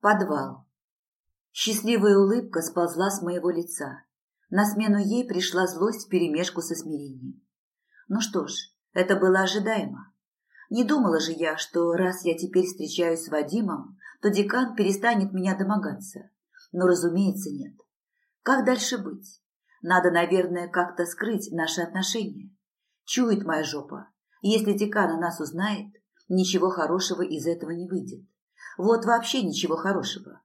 Подвал. Счастливая улыбка сползла с моего лица. На смену ей пришла злость вперемешку со смирением. Ну что ж, это было ожидаемо. Не думала же я, что раз я теперь встречаюсь с Вадимом, то декан перестанет меня домогаться. Но, разумеется, нет. Как дальше быть? Надо, наверное, как-то скрыть наши отношения. Чует моя жопа. Если декан о нас узнает, ничего хорошего из этого не выйдет. Вот вообще ничего хорошего.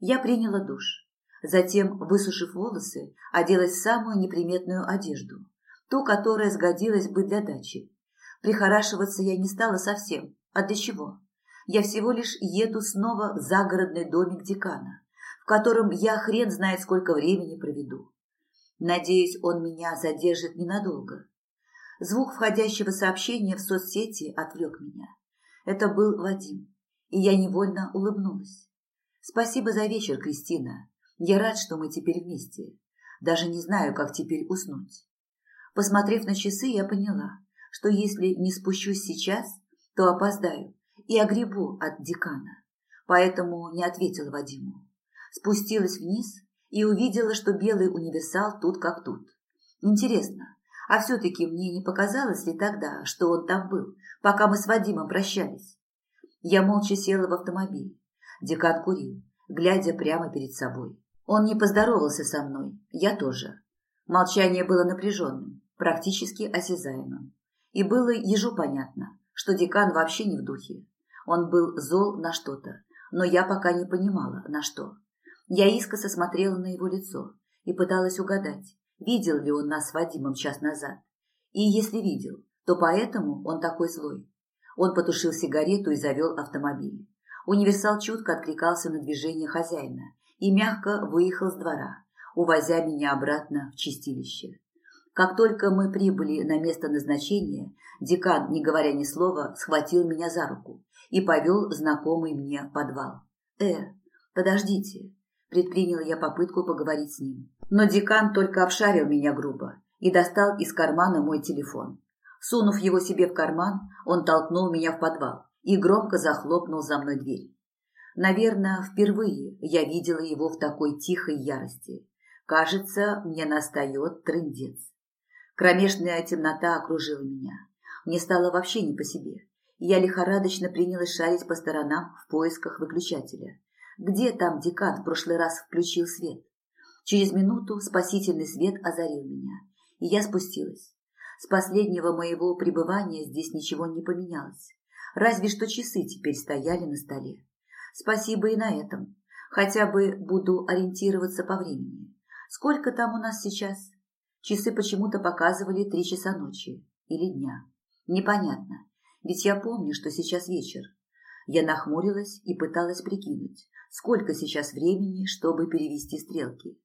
Я приняла душ. Затем, высушив волосы, оделась в самую неприметную одежду. Ту, которая сгодилась бы для дачи. Прихорашиваться я не стала совсем. А для чего? Я всего лишь еду снова в загородный домик декана, в котором я хрен знает сколько времени проведу. Надеюсь, он меня задержит ненадолго. Звук входящего сообщения в соцсети отвлек меня. Это был Вадим и я невольно улыбнулась. «Спасибо за вечер, Кристина. Я рад, что мы теперь вместе. Даже не знаю, как теперь уснуть». Посмотрев на часы, я поняла, что если не спущусь сейчас, то опоздаю и огребу от декана. Поэтому не ответила Вадиму. Спустилась вниз и увидела, что белый универсал тут как тут. Интересно, а все-таки мне не показалось ли тогда, что он там был, пока мы с Вадимом прощались? Я молча села в автомобиль. Декан курил, глядя прямо перед собой. Он не поздоровался со мной, я тоже. Молчание было напряженным, практически осязаемым. И было ежу понятно, что декан вообще не в духе. Он был зол на что-то, но я пока не понимала, на что. Я искоса смотрела на его лицо и пыталась угадать, видел ли он нас с Вадимом час назад. И если видел, то поэтому он такой злой. Он потушил сигарету и завел автомобиль. Универсал чутко откликался на движение хозяина и мягко выехал с двора, увозя меня обратно в чистилище. Как только мы прибыли на место назначения, декан, не говоря ни слова, схватил меня за руку и повел знакомый мне подвал. «Э, подождите», – предпринял я попытку поговорить с ним. Но декан только обшарил меня грубо и достал из кармана мой телефон. Сунув его себе в карман, он толкнул меня в подвал и громко захлопнул за мной дверь. Наверное, впервые я видела его в такой тихой ярости. Кажется, мне настает трындец. Кромешная темнота окружила меня. Мне стало вообще не по себе. Я лихорадочно принялась шарить по сторонам в поисках выключателя. Где там декан в прошлый раз включил свет? Через минуту спасительный свет озарил меня, и я спустилась. С последнего моего пребывания здесь ничего не поменялось. Разве что часы теперь стояли на столе. Спасибо и на этом. Хотя бы буду ориентироваться по времени. Сколько там у нас сейчас? Часы почему-то показывали три часа ночи или дня. Непонятно, ведь я помню, что сейчас вечер. Я нахмурилась и пыталась прикинуть, сколько сейчас времени, чтобы перевести стрелки.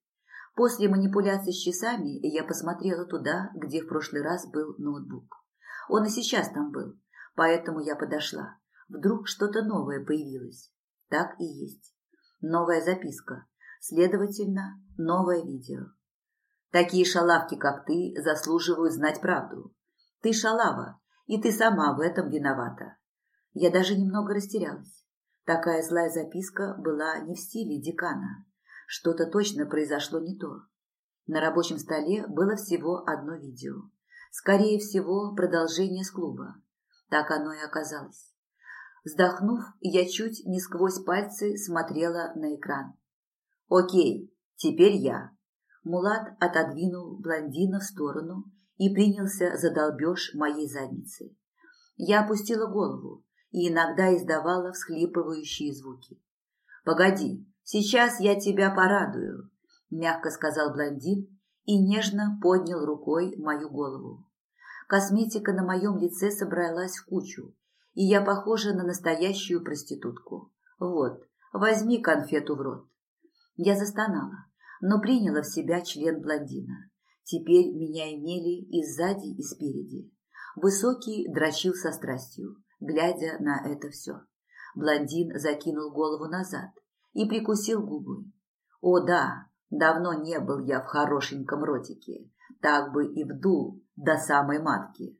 После манипуляций с часами я посмотрела туда, где в прошлый раз был ноутбук. Он и сейчас там был, поэтому я подошла. Вдруг что-то новое появилось. Так и есть. Новая записка. Следовательно, новое видео. Такие шалавки, как ты, заслуживают знать правду. Ты шалава, и ты сама в этом виновата. Я даже немного растерялась. Такая злая записка была не в стиле декана. Что-то точно произошло не то. На рабочем столе было всего одно видео. Скорее всего, продолжение с клуба. Так оно и оказалось. Вздохнув, я чуть не сквозь пальцы смотрела на экран. «Окей, теперь я». Мулат отодвинул блондина в сторону и принялся за долбеж моей задницы. Я опустила голову и иногда издавала всхлипывающие звуки. «Погоди, Сейчас я тебя порадую, мягко сказал блондин и нежно поднял рукой мою голову. Косметика на моем лице собралась в кучу, и я похожа на настоящую проститутку. Вот, возьми конфету в рот. Я застонала, но приняла в себя член блондина. Теперь меня имели и сзади, и спереди. Высокий дрочил со страстью, глядя на это все. Блондин закинул голову назад, и прикусил губы. О да, давно не был я в хорошеньком ротике, так бы и вдул до самой матки.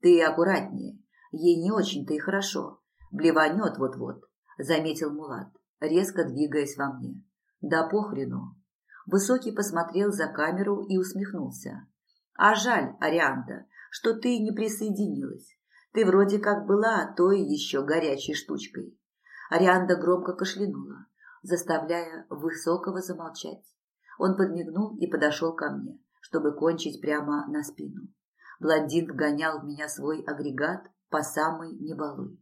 Ты аккуратнее, ей не очень-то и хорошо, блеванет вот-вот, заметил Мулат. резко двигаясь во мне. Да похрену. Высокий посмотрел за камеру и усмехнулся. А жаль, Арианда, что ты не присоединилась. Ты вроде как была той еще горячей штучкой. Арианда громко кашлянула, заставляя Высокого замолчать. Он подмигнул и подошел ко мне, чтобы кончить прямо на спину. Блондин вгонял в меня свой агрегат по самой небалуй.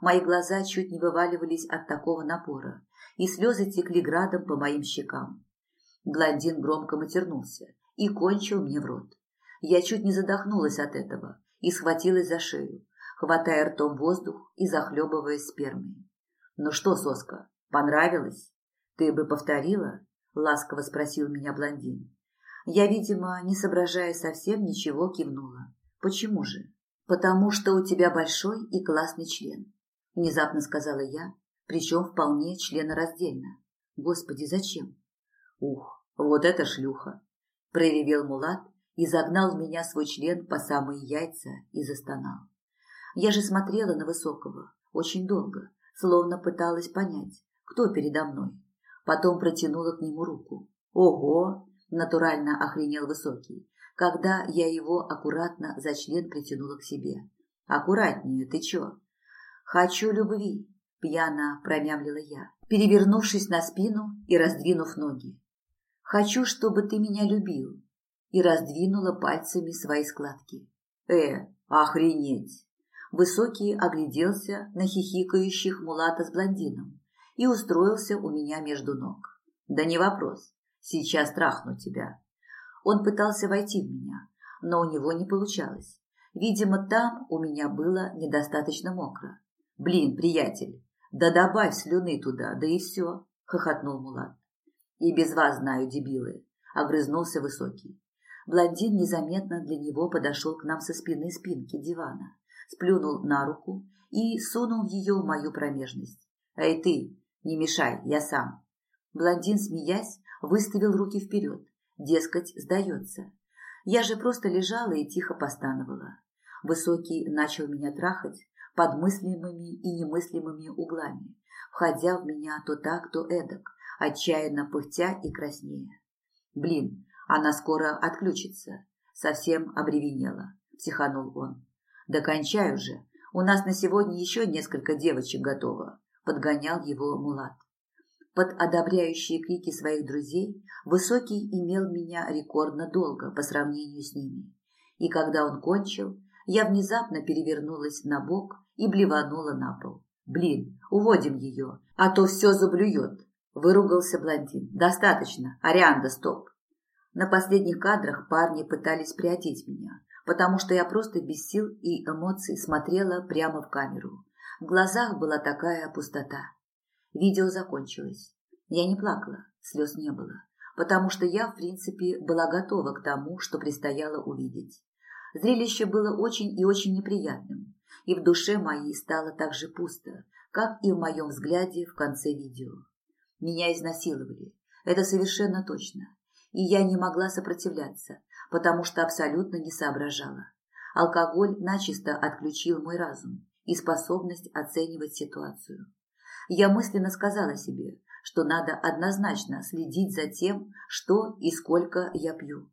Мои глаза чуть не вываливались от такого напора, и слезы текли градом по моим щекам. Блондин громко матернулся и кончил мне в рот. Я чуть не задохнулась от этого и схватилась за шею, хватая ртом воздух и захлебываясь спермой. «Ну что, соска, понравилось? Ты бы повторила?» – ласково спросил меня блондин. Я, видимо, не соображая совсем, ничего кивнула. «Почему же?» «Потому что у тебя большой и классный член», – внезапно сказала я, причем вполне членораздельно. «Господи, зачем?» «Ух, вот это шлюха!» – проревел Мулат и загнал в меня свой член по самые яйца и застонал. Я же смотрела на Высокого очень долго, словно пыталась понять, кто передо мной. Потом протянула к нему руку. «Ого!» – натурально охренел Высокий, когда я его аккуратно за член притянула к себе. «Аккуратнее, ты чё?» «Хочу любви», – пьяно промямлила я, перевернувшись на спину и раздвинув ноги. «Хочу, чтобы ты меня любил», и раздвинула пальцами свои складки. «Э, охренеть!» Высокий огляделся на хихикающих мулата с блондином и устроился у меня между ног. «Да не вопрос. Сейчас трахну тебя». Он пытался войти в меня, но у него не получалось. Видимо, там у меня было недостаточно мокро. «Блин, приятель, да добавь слюны туда, да и все», – хохотнул Мулат. «И без вас знаю, дебилы», – огрызнулся Высокий. Блондин незаметно для него подошел к нам со спины спинки дивана, сплюнул на руку и сунул ее в мою промежность. «Эй ты, не мешай, я сам». Блондин, смеясь, выставил руки вперед, дескать, сдается. Я же просто лежала и тихо постановала. Высокий начал меня трахать под мыслимыми и немыслимыми углами, входя в меня то так, то эдак, отчаянно пыхтя и краснея. Блин, она скоро отключится. Совсем обревенела, психанул он. Да кончай уже. У нас на сегодня еще несколько девочек готово, подгонял его Мулат. Под одобряющие крики своих друзей Высокий имел меня рекордно долго по сравнению с ними. И когда он кончил, я внезапно перевернулась на бок и блеванула на пол. «Блин, уводим ее, а то все заблюет!» Выругался блондин. «Достаточно. Арианда, стоп!» На последних кадрах парни пытались приодеть меня, потому что я просто без сил и эмоций смотрела прямо в камеру. В глазах была такая пустота. Видео закончилось. Я не плакала, слез не было, потому что я, в принципе, была готова к тому, что предстояло увидеть. Зрелище было очень и очень неприятным, и в душе моей стало так же пусто, как и в моем взгляде в конце видео. Меня изнасиловали, это совершенно точно, и я не могла сопротивляться, потому что абсолютно не соображала. Алкоголь начисто отключил мой разум и способность оценивать ситуацию. Я мысленно сказала себе, что надо однозначно следить за тем, что и сколько я пью.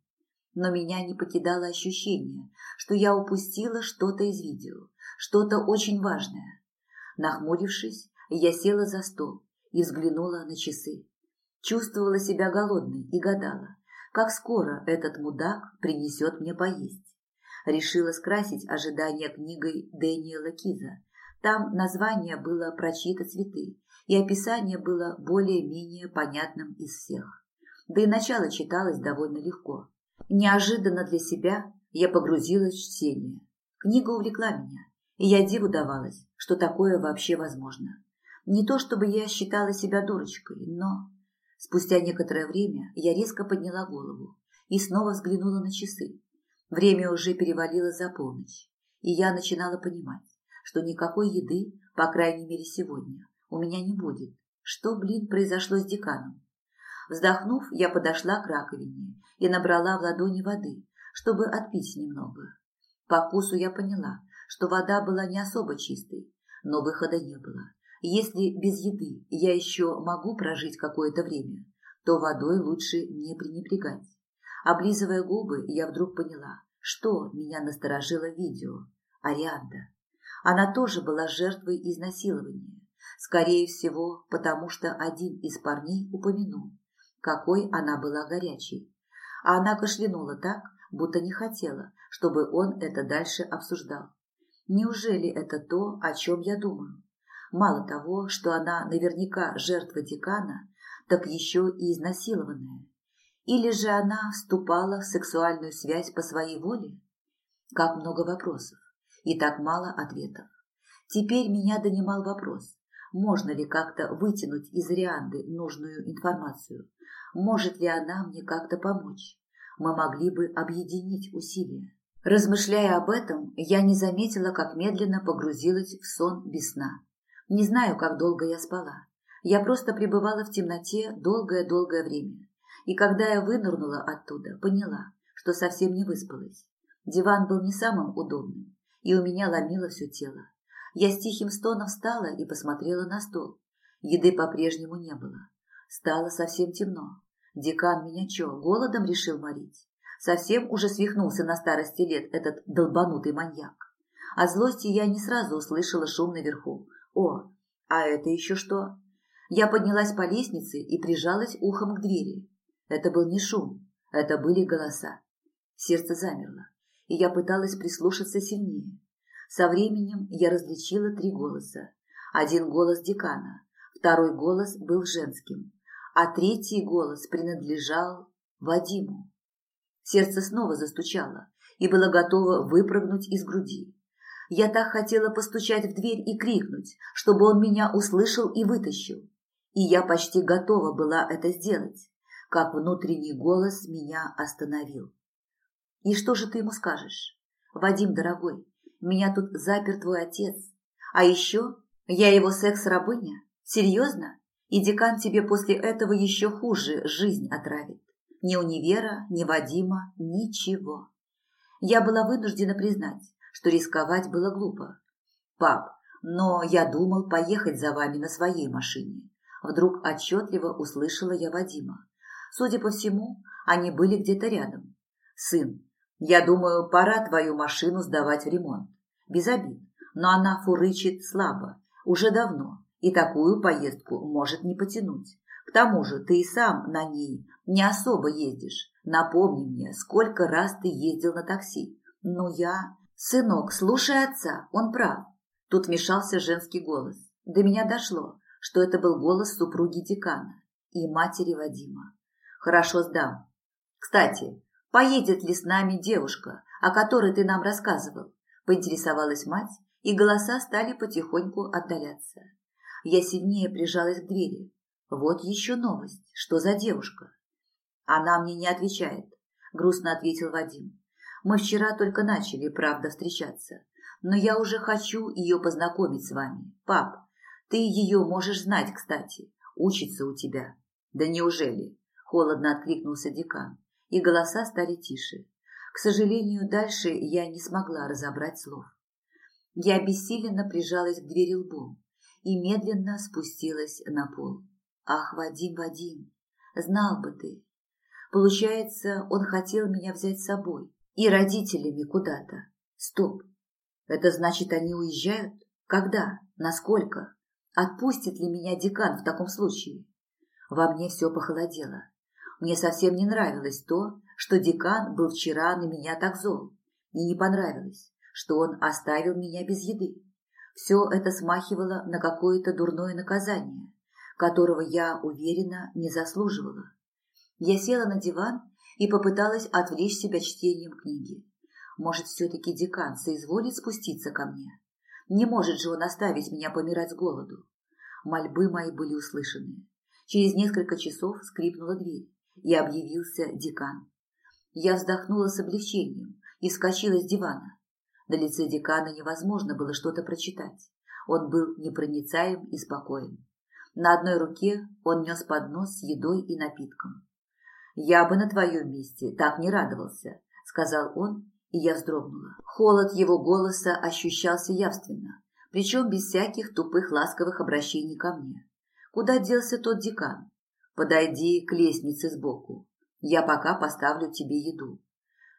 Но меня не покидало ощущение, что я упустила что-то из видео, что-то очень важное. Нахмурившись, я села за стол и взглянула на часы. Чувствовала себя голодной и гадала, как скоро этот мудак принесет мне поесть. Решила скрасить ожидания книгой Дэниела Киза. Там название было про цветы, и описание было более-менее понятным из всех. Да и начало читалось довольно легко. Неожиданно для себя я погрузилась в чтение. Книга увлекла меня, и я диву давалась, что такое вообще возможно. Не то чтобы я считала себя дурочкой, но... Спустя некоторое время я резко подняла голову и снова взглянула на часы. Время уже перевалило за полночь, и я начинала понимать, что никакой еды, по крайней мере сегодня, у меня не будет. Что, блин, произошло с деканом? Вздохнув, я подошла к раковине и набрала в ладони воды, чтобы отпить немного. По вкусу я поняла, что вода была не особо чистой, но выхода не было. Если без еды я еще могу прожить какое-то время, то водой лучше не пренебрегать. Облизывая губы, я вдруг поняла, что меня насторожило видео. Арианда. Она тоже была жертвой изнасилования. Скорее всего, потому что один из парней упомянул, какой она была горячей. А она кашлянула так, будто не хотела, чтобы он это дальше обсуждал. Неужели это то, о чем я думаю? Мало того, что она наверняка жертва декана, так еще и изнасилованная. Или же она вступала в сексуальную связь по своей воле? Как много вопросов и так мало ответов. Теперь меня донимал вопрос, можно ли как-то вытянуть из Рианды нужную информацию, может ли она мне как-то помочь. Мы могли бы объединить усилия. Размышляя об этом, я не заметила, как медленно погрузилась в сон без сна. Не знаю, как долго я спала. Я просто пребывала в темноте долгое-долгое время. И когда я вынырнула оттуда, поняла, что совсем не выспалась. Диван был не самым удобным, и у меня ломило все тело. Я с тихим стоном встала и посмотрела на стол. Еды по-прежнему не было. Стало совсем темно. Декан меня чё, голодом решил морить? Совсем уже свихнулся на старости лет этот долбанутый маньяк. От злости я не сразу услышала шум наверху. О, а это еще что? Я поднялась по лестнице и прижалась ухом к двери. Это был не шум, это были голоса. Сердце замерло, и я пыталась прислушаться сильнее. Со временем я различила три голоса. Один голос декана, второй голос был женским, а третий голос принадлежал Вадиму. Сердце снова застучало и было готово выпрыгнуть из груди. Я так хотела постучать в дверь и крикнуть, чтобы он меня услышал и вытащил. И я почти готова была это сделать, как внутренний голос меня остановил. «И что же ты ему скажешь? Вадим, дорогой, меня тут запер твой отец. А еще я его секс-рабыня? Серьезно? И декан тебе после этого еще хуже жизнь отравит. Ни универа, ни Вадима, ничего. Я была вынуждена признать, что рисковать было глупо. Пап, но я думал поехать за вами на своей машине. Вдруг отчетливо услышала я Вадима. Судя по всему, они были где-то рядом. Сын, я думаю, пора твою машину сдавать в ремонт. Без обид, но она фурычит слабо, уже давно, и такую поездку может не потянуть. К тому же ты и сам на ней не особо ездишь. Напомни мне, сколько раз ты ездил на такси. Ну я... Сынок, слушай отца, он прав. Тут вмешался женский голос. До меня дошло, что это был голос супруги декана и матери Вадима. Хорошо сдам. Кстати, поедет ли с нами девушка, о которой ты нам рассказывал? Поинтересовалась мать, и голоса стали потихоньку отдаляться. Я сильнее прижалась к двери. Вот еще новость. Что за девушка? Она мне не отвечает, грустно ответил Вадим. Мы вчера только начали, правда, встречаться. Но я уже хочу ее познакомить с вами. Пап, ты ее можешь знать, кстати. Учится у тебя. Да неужели? Холодно откликнулся декан, и голоса стали тише. К сожалению, дальше я не смогла разобрать слов. Я обессиленно прижалась к двери лбом и медленно спустилась на пол. Ах, Вадим, Вадим, знал бы ты. Получается, он хотел меня взять с собой и родителями куда-то. Стоп. Это значит, они уезжают? Когда? Насколько? Отпустит ли меня декан в таком случае? Во мне все похолодело. Мне совсем не нравилось то, что декан был вчера на меня так зол. И не понравилось, что он оставил меня без еды. Все это смахивало на какое-то дурное наказание, которого я, уверена, не заслуживала. Я села на диван и попыталась отвлечь себя чтением книги. Может, все-таки декан соизволит спуститься ко мне? Не может же он оставить меня помирать с голоду. Мольбы мои были услышаны. Через несколько часов скрипнула дверь и объявился декан. Я вздохнула с облегчением и вскочила с дивана. На лице декана невозможно было что-то прочитать. Он был непроницаем и спокоен. На одной руке он нес поднос с едой и напитком. «Я бы на твоем месте так не радовался», — сказал он, и я вздрогнула. Холод его голоса ощущался явственно, причем без всяких тупых ласковых обращений ко мне. Куда делся тот декан? Подойди к лестнице сбоку. Я пока поставлю тебе еду.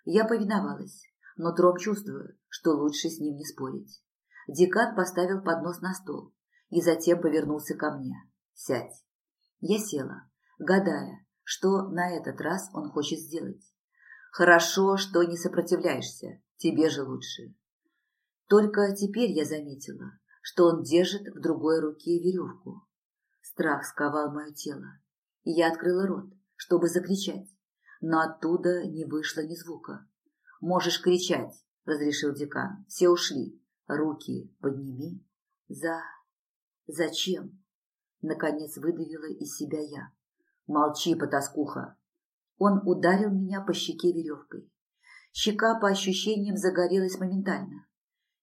Я повиновалась, но тром чувствую, что лучше с ним не спорить. Декан поставил поднос на стол и затем повернулся ко мне. «Сядь». Я села, гадая, что на этот раз он хочет сделать. «Хорошо, что не сопротивляешься. Тебе же лучше». Только теперь я заметила, что он держит в другой руке веревку. Страх сковал мое тело, я открыла рот, чтобы закричать, но оттуда не вышло ни звука. «Можешь кричать», — разрешил декан. «Все ушли. Руки подними». «За... зачем?» Наконец выдавила из себя я. «Молчи, потаскуха!» Он ударил меня по щеке веревкой. Щека, по ощущениям, загорелась моментально.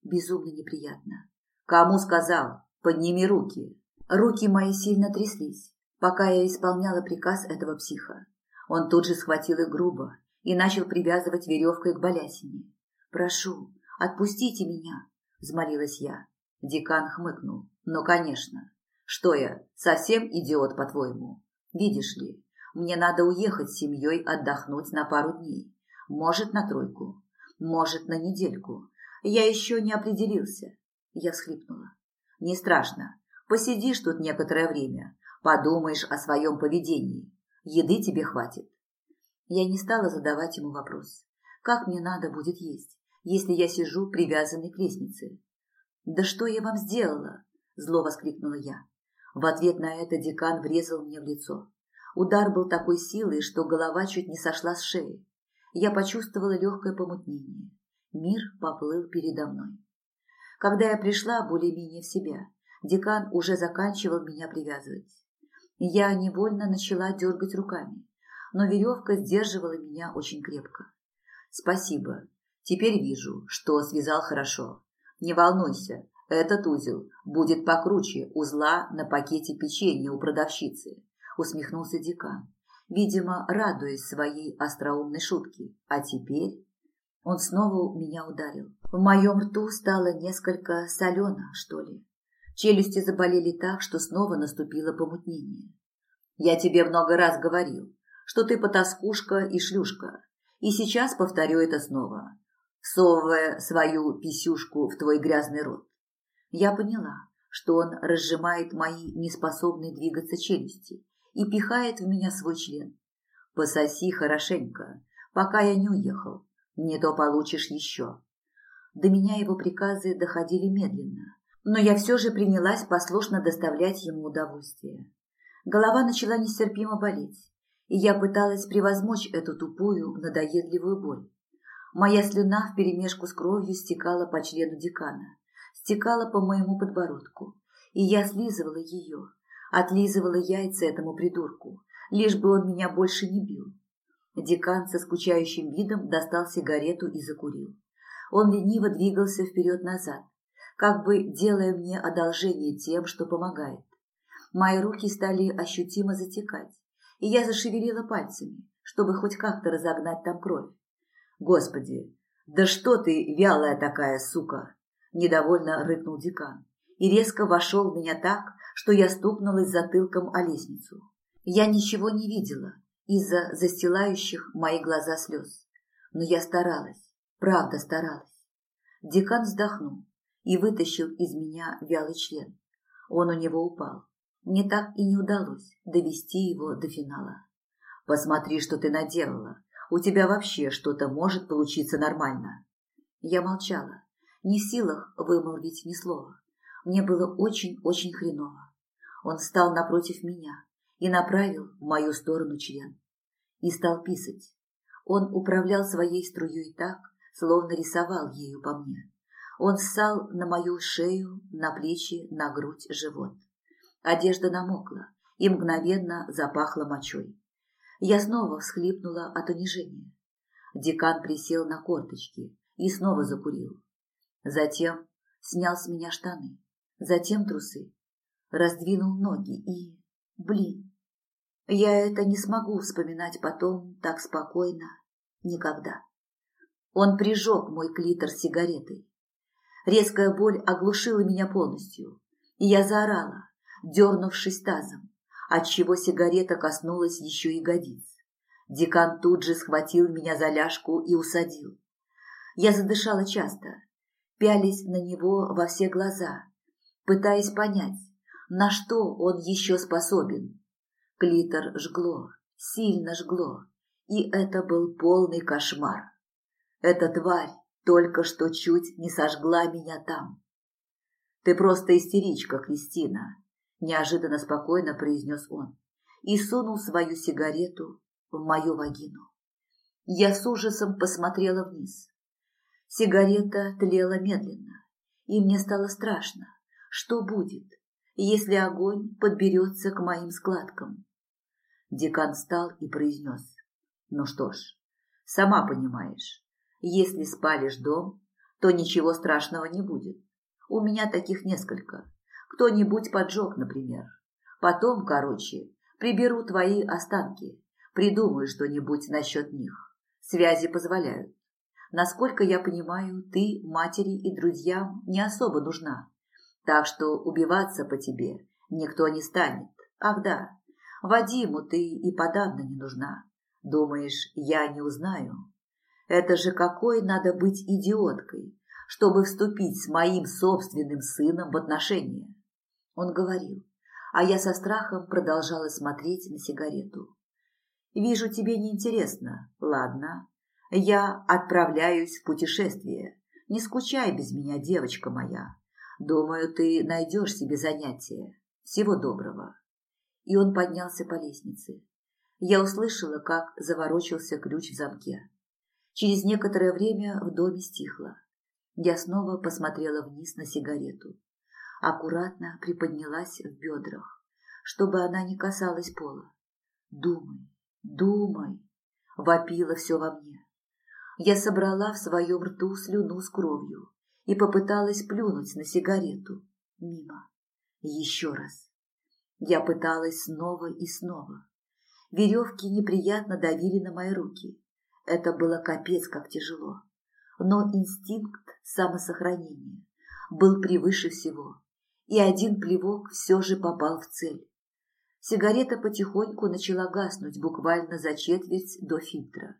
Безумно неприятно. «Кому сказал? Подними руки!» Руки мои сильно тряслись, пока я исполняла приказ этого психа. Он тут же схватил их грубо и начал привязывать веревкой к балясине. «Прошу, отпустите меня!» – взмолилась я. Декан хмыкнул. «Ну, конечно. Что я, совсем идиот, по-твоему? Видишь ли, мне надо уехать с семьей отдохнуть на пару дней. Может, на тройку. Может, на недельку. Я еще не определился». Я всхлипнула. «Не страшно. Посидишь тут некоторое время. Подумаешь о своем поведении. Еды тебе хватит. Я не стала задавать ему вопрос. Как мне надо будет есть, если я сижу привязанной к лестнице? «Да что я вам сделала?» – зло воскликнула я. В ответ на это декан врезал мне в лицо. Удар был такой силой, что голова чуть не сошла с шеи. Я почувствовала легкое помутнение. Мир поплыл передо мной. Когда я пришла более-менее в себя, декан уже заканчивал меня привязывать. Я невольно начала дергать руками но веревка сдерживала меня очень крепко. Спасибо. Теперь вижу, что связал хорошо. Не волнуйся, этот узел будет покруче узла на пакете печенья у продавщицы, усмехнулся декан, видимо, радуясь своей остроумной шутке. А теперь он снова меня ударил. В моем рту стало несколько солено, что ли. Челюсти заболели так, что снова наступило помутнение. Я тебе много раз говорил, что ты потаскушка и шлюшка. И сейчас повторю это снова, всовывая свою писюшку в твой грязный рот. Я поняла, что он разжимает мои неспособные двигаться челюсти и пихает в меня свой член. Пососи хорошенько, пока я не уехал, не то получишь еще. До меня его приказы доходили медленно, но я все же принялась послушно доставлять ему удовольствие. Голова начала нестерпимо болеть и я пыталась превозмочь эту тупую, надоедливую боль. Моя слюна вперемешку с кровью стекала по члену декана, стекала по моему подбородку, и я слизывала ее, отлизывала яйца этому придурку, лишь бы он меня больше не бил. Декан со скучающим видом достал сигарету и закурил. Он лениво двигался вперед-назад, как бы делая мне одолжение тем, что помогает. Мои руки стали ощутимо затекать, и я зашевелила пальцами, чтобы хоть как-то разогнать там кровь. «Господи, да что ты, вялая такая сука!» – недовольно рыкнул декан и резко вошел в меня так, что я стукнулась затылком о лестницу. Я ничего не видела из-за застилающих мои глаза слез, но я старалась, правда старалась. Декан вздохнул и вытащил из меня вялый член. Он у него упал, мне так и не удалось довести его до финала. Посмотри, что ты наделала. У тебя вообще что-то может получиться нормально. Я молчала, не в силах вымолвить ни слова. Мне было очень-очень хреново. Он встал напротив меня и направил в мою сторону член. И стал писать. Он управлял своей струей так, словно рисовал ею по мне. Он ссал на мою шею, на плечи, на грудь, живот. Одежда намокла и мгновенно запахла мочой. Я снова всхлипнула от унижения. Декан присел на корточки и снова закурил. Затем снял с меня штаны, затем трусы, раздвинул ноги и... Блин, я это не смогу вспоминать потом так спокойно никогда. Он прижег мой клитор сигаретой. Резкая боль оглушила меня полностью, и я заорала, дернувшись тазом, отчего сигарета коснулась еще ягодиц. Декан тут же схватил меня за ляжку и усадил. Я задышала часто, пялись на него во все глаза, пытаясь понять, на что он еще способен. Клитор жгло, сильно жгло, и это был полный кошмар. Эта тварь только что чуть не сожгла меня там. «Ты просто истеричка, Кристина», – неожиданно спокойно произнес он и сунул свою сигарету в мою вагину. Я с ужасом посмотрела вниз. Сигарета тлела медленно, и мне стало страшно, что будет, если огонь подберется к моим складкам. Декан встал и произнес. Ну что ж, сама понимаешь, если спалишь дом, то ничего страшного не будет. У меня таких несколько. Кто-нибудь поджег, например. Потом, короче, приберу твои останки, придумаю что-нибудь насчет них. Связи позволяют. Насколько я понимаю, ты матери и друзьям не особо нужна. Так что убиваться по тебе никто не станет. Ах да, Вадиму ты и подавно не нужна. Думаешь, я не узнаю? Это же какой надо быть идиоткой, чтобы вступить с моим собственным сыном в отношения. Он говорил, а я со страхом продолжала смотреть на сигарету. Вижу, тебе неинтересно. Ладно, я отправляюсь в путешествие. Не скучай без меня, девочка моя. Думаю, ты найдешь себе занятие. Всего доброго. И он поднялся по лестнице. Я услышала, как заворочился ключ в замке. Через некоторое время в доме стихло. Я снова посмотрела вниз на сигарету. Аккуратно приподнялась в бедрах, чтобы она не касалась пола. «Думай, думай!» — вопило все во мне. Я собрала в своем рту слюну с кровью и попыталась плюнуть на сигарету. Мимо. Еще раз. Я пыталась снова и снова. Веревки неприятно давили на мои руки. Это было капец как тяжело. Но инстинкт самосохранения был превыше всего, и один плевок все же попал в цель. Сигарета потихоньку начала гаснуть буквально за четверть до фильтра,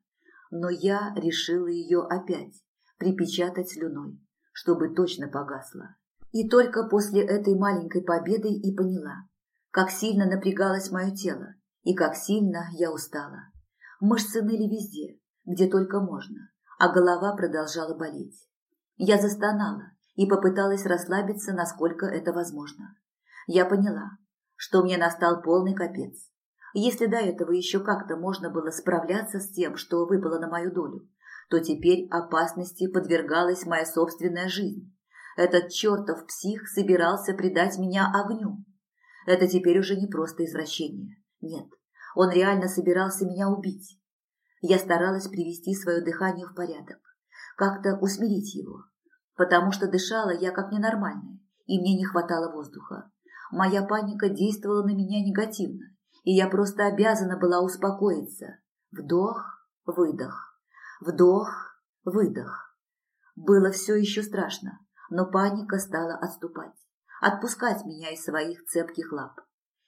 но я решила ее опять припечатать слюной, чтобы точно погасла. И только после этой маленькой победы и поняла, как сильно напрягалось мое тело и как сильно я устала. Мышцы ныли везде, где только можно, а голова продолжала болеть. Я застонала и попыталась расслабиться, насколько это возможно. Я поняла, что мне настал полный капец. Если до этого еще как-то можно было справляться с тем, что выпало на мою долю, то теперь опасности подвергалась моя собственная жизнь. Этот чертов псих собирался предать меня огню. Это теперь уже не просто извращение. Нет, он реально собирался меня убить. Я старалась привести свое дыхание в порядок, как-то усмирить его, потому что дышала я как ненормальная, и мне не хватало воздуха. Моя паника действовала на меня негативно, и я просто обязана была успокоиться. Вдох, выдох, вдох, выдох. Было все еще страшно, но паника стала отступать, отпускать меня из своих цепких лап.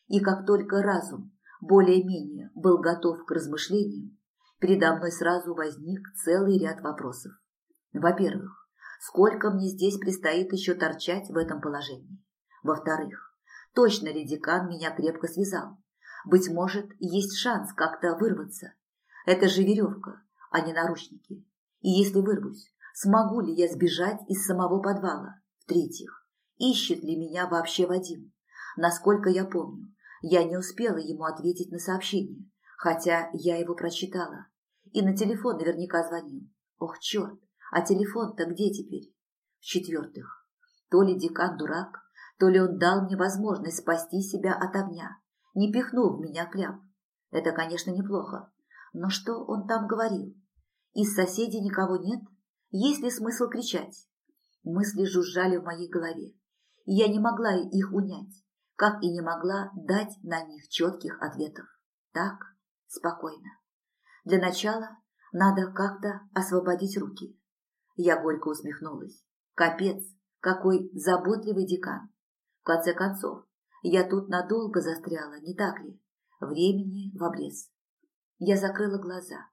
И как только разум более-менее был готов к размышлениям, передо мной сразу возник целый ряд вопросов. Во-первых, сколько мне здесь предстоит еще торчать в этом положении? Во-вторых, точно ли декан меня крепко связал? Быть может, есть шанс как-то вырваться. Это же веревка, а не наручники. И если вырвусь, смогу ли я сбежать из самого подвала? В-третьих, ищет ли меня вообще Вадим? Насколько я помню, я не успела ему ответить на сообщение, хотя я его прочитала. И на телефон наверняка звонил. Ох, черт, а телефон-то где теперь? В-четвертых, то ли декан дурак, то ли он дал мне возможность спасти себя от огня, не пихнул в меня кляп. Это, конечно, неплохо. Но что он там говорил? Из соседей никого нет? Есть ли смысл кричать? Мысли жужжали в моей голове, и я не могла их унять как и не могла дать на них четких ответов. Так, спокойно. Для начала надо как-то освободить руки. Я горько усмехнулась. Капец, Какой заботливый декан. В конце концов, я тут надолго застряла, не так ли? Времени в обрез. Я закрыла глаза,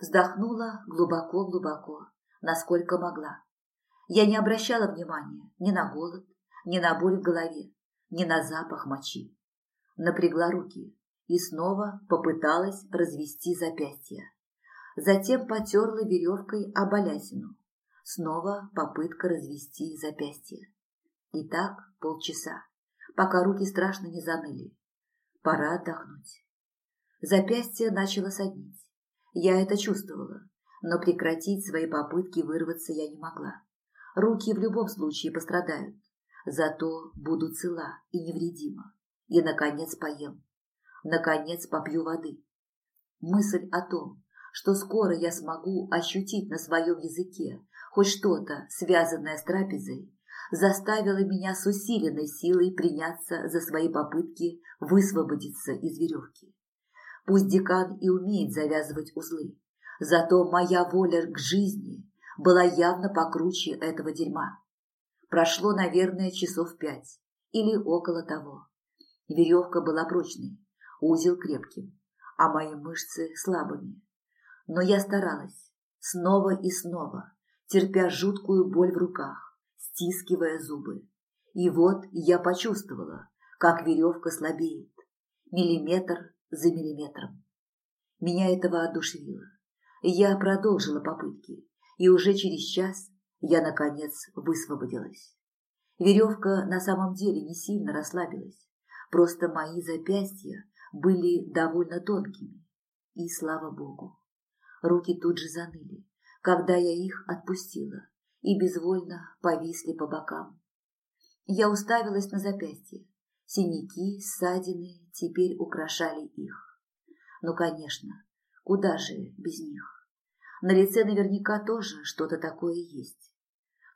вздохнула глубоко-глубоко, насколько могла. Я не обращала внимания ни на голод, ни на боль в голове, ни на запах мочи. Напрягла руки и снова попыталась развести запястья. Затем потерла веревкой об балясину. Снова попытка развести запястье. И так полчаса, пока руки страшно не заныли. Пора отдохнуть. Запястье начало соднить. Я это чувствовала, но прекратить свои попытки вырваться я не могла. Руки в любом случае пострадают, зато буду цела и невредима. И, наконец, поем. Наконец, попью воды. Мысль о том, что скоро я смогу ощутить на своем языке хоть что-то, связанное с трапезой, заставила меня с усиленной силой приняться за свои попытки высвободиться из веревки. Пусть декан и умеет завязывать узлы, зато моя воля к жизни была явно покруче этого дерьма. Прошло, наверное, часов пять или около того. Веревка была прочной, узел крепким, а мои мышцы слабыми. Но я старалась, снова и снова, терпя жуткую боль в руках, стискивая зубы. И вот я почувствовала, как веревка слабеет, миллиметр за миллиметром. Меня этого одушевило. Я продолжила попытки, и уже через час я, наконец, высвободилась. Веревка на самом деле не сильно расслабилась, просто мои запястья были довольно тонкими, и слава богу. Руки тут же заныли, когда я их отпустила, и безвольно повисли по бокам. Я уставилась на запястье. Синяки, ссадины теперь украшали их. Ну, конечно, куда же без них? На лице наверняка тоже что-то такое есть.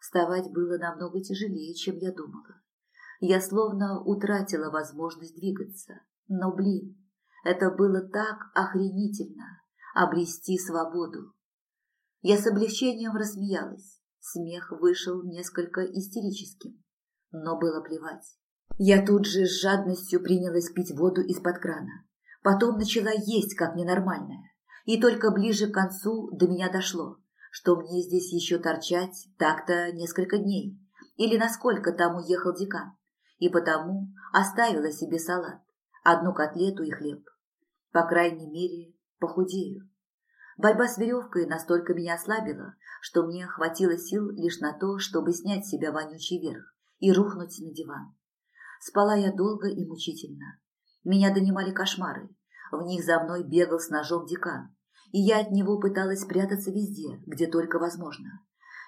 Вставать было намного тяжелее, чем я думала. Я словно утратила возможность двигаться. Но, блин, это было так охренительно – обрести свободу. Я с облегчением рассмеялась. Смех вышел несколько истерическим, но было плевать. Я тут же с жадностью принялась пить воду из-под крана. Потом начала есть как ненормальная. И только ближе к концу до меня дошло, что мне здесь еще торчать так-то несколько дней. Или насколько там уехал декан. И потому оставила себе салат, одну котлету и хлеб. По крайней мере, похудею. Борьба с веревкой настолько меня ослабила, что мне хватило сил лишь на то, чтобы снять с себя вонючий верх и рухнуть на диван. Спала я долго и мучительно. Меня донимали кошмары. В них за мной бегал с ножом декан, и я от него пыталась прятаться везде, где только возможно.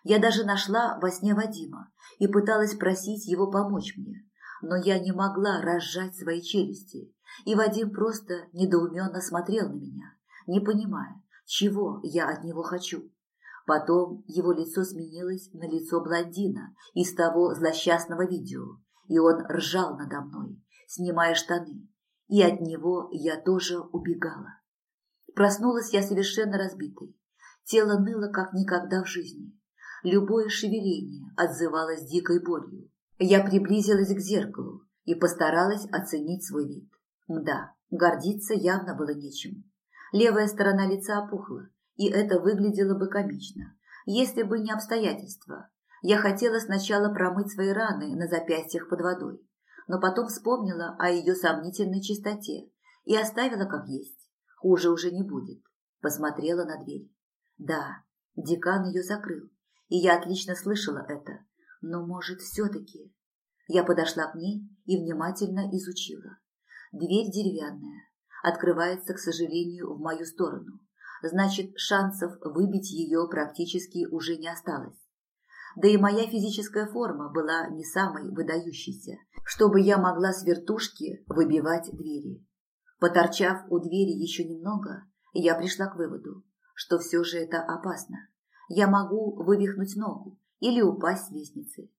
Я даже нашла во сне Вадима и пыталась просить его помочь мне, но я не могла разжать свои челюсти, и Вадим просто недоуменно смотрел на меня, не понимая, чего я от него хочу. Потом его лицо сменилось на лицо блондина из того злосчастного видео, и он ржал надо мной, снимая штаны, и от него я тоже убегала. Проснулась я совершенно разбитой. Тело ныло как никогда в жизни. Любое шевеление отзывалось дикой болью. Я приблизилась к зеркалу и постаралась оценить свой вид. Да, гордиться явно было нечем. Левая сторона лица опухла, и это выглядело бы комично, если бы не обстоятельства. Я хотела сначала промыть свои раны на запястьях под водой, но потом вспомнила о ее сомнительной чистоте и оставила как есть. Хуже уже не будет. Посмотрела на дверь. Да, декан ее закрыл, и я отлично слышала это. Но, может, все-таки... Я подошла к ней и внимательно изучила. Дверь деревянная, открывается, к сожалению, в мою сторону. Значит, шансов выбить ее практически уже не осталось. Да и моя физическая форма была не самой выдающейся, чтобы я могла с вертушки выбивать двери. Поторчав у двери еще немного, я пришла к выводу, что все же это опасно. Я могу вывихнуть ногу или упасть с лестницы.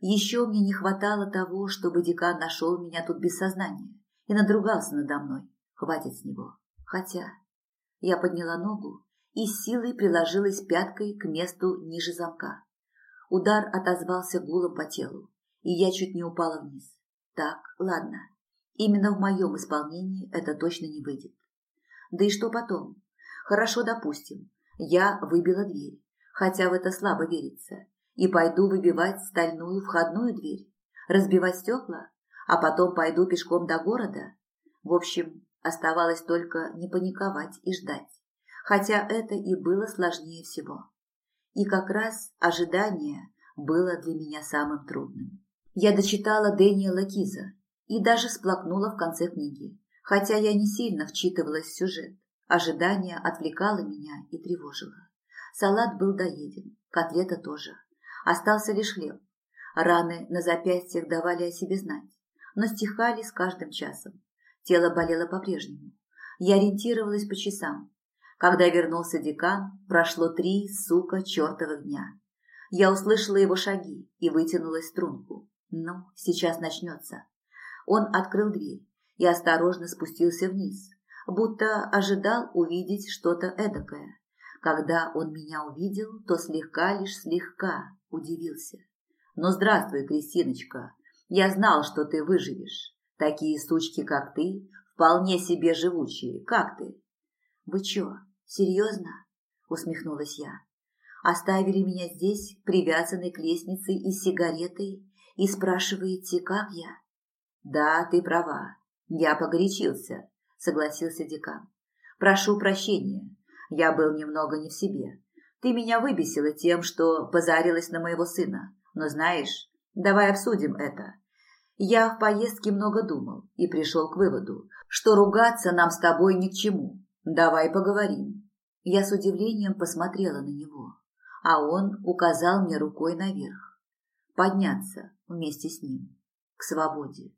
Еще мне не хватало того, чтобы декан нашел меня тут без сознания и надругался надо мной. Хватит с него. Хотя я подняла ногу и силой приложилась пяткой к месту ниже замка. Удар отозвался гулом по телу, и я чуть не упала вниз. Так, ладно. Именно в моем исполнении это точно не выйдет. Да и что потом? Хорошо, допустим. Я выбила дверь, хотя в это слабо верится, и пойду выбивать стальную входную дверь, разбивать стекла, а потом пойду пешком до города. В общем, оставалось только не паниковать и ждать, хотя это и было сложнее всего. И как раз ожидание было для меня самым трудным. Я дочитала Дэниела Киза и даже сплакнула в конце книги, хотя я не сильно вчитывалась в сюжет. Ожидание отвлекало меня и тревожило. Салат был доеден, котлета тоже. Остался лишь хлеб. Раны на запястьях давали о себе знать, но стихали с каждым часом. Тело болело по-прежнему. Я ориентировалась по часам, когда вернулся декан, прошло три, сука, чертовых дня. Я услышала его шаги и вытянулась в струнку. Ну, сейчас начнется. Он открыл дверь и осторожно спустился вниз, будто ожидал увидеть что-то эдакое. Когда он меня увидел, то слегка лишь слегка удивился. «Ну, здравствуй, Кристиночка. Я знал, что ты выживешь. Такие сучки, как ты, вполне себе живучие. Как ты?» «Вы чё, серьезно?» – усмехнулась я. «Оставили меня здесь, привязанной к лестнице и сигаретой, и спрашиваете, как я?» «Да, ты права. Я погорячился», – согласился декан. «Прошу прощения. Я был немного не в себе. Ты меня выбесила тем, что позарилась на моего сына. Но знаешь, давай обсудим это. Я в поездке много думал и пришел к выводу, что ругаться нам с тобой ни к чему. Давай поговорим. Я с удивлением посмотрела на него, а он указал мне рукой наверх. Подняться вместе с ним, к свободе.